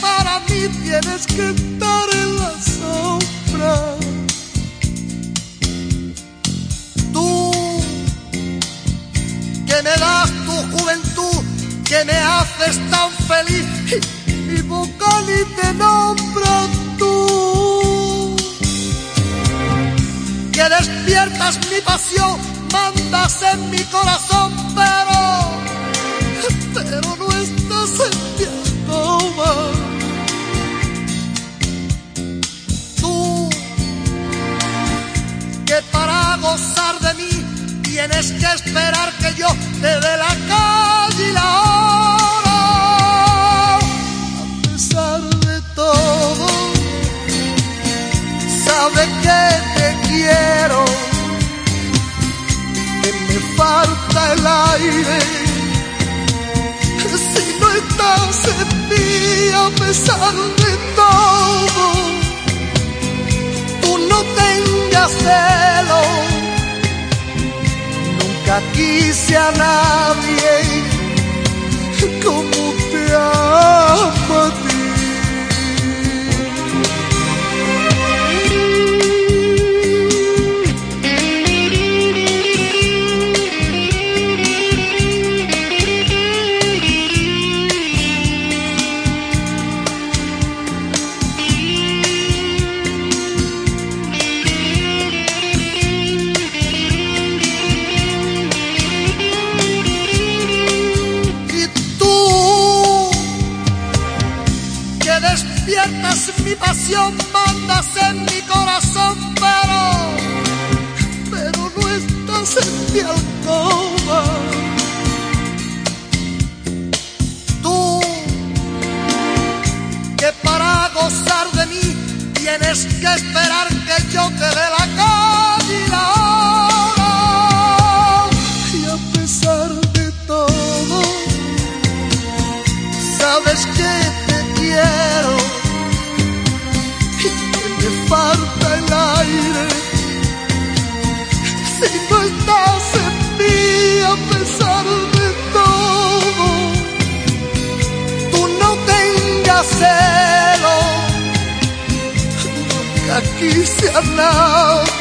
para mí tienes que estar en la sombra. Tú que me das tu juventud, que me haces tan feliz, y vocal y te nombra tú. Que despiertas mi pasión, mandas en mi corazón, tienes que esperar que yo te dé la calle y la hora. A pesar de todo, sabe que te quiero, que me falta el aire. Si no estás en mí, a pesar de todo, tú no tengas celos nunca quise a nadie despiertas mi pasión, mandas en mi corazón, pero, pero no estás en mi alcoba. Tú que para gozar de mí tienes que esperar celo. Nunca quise a nadie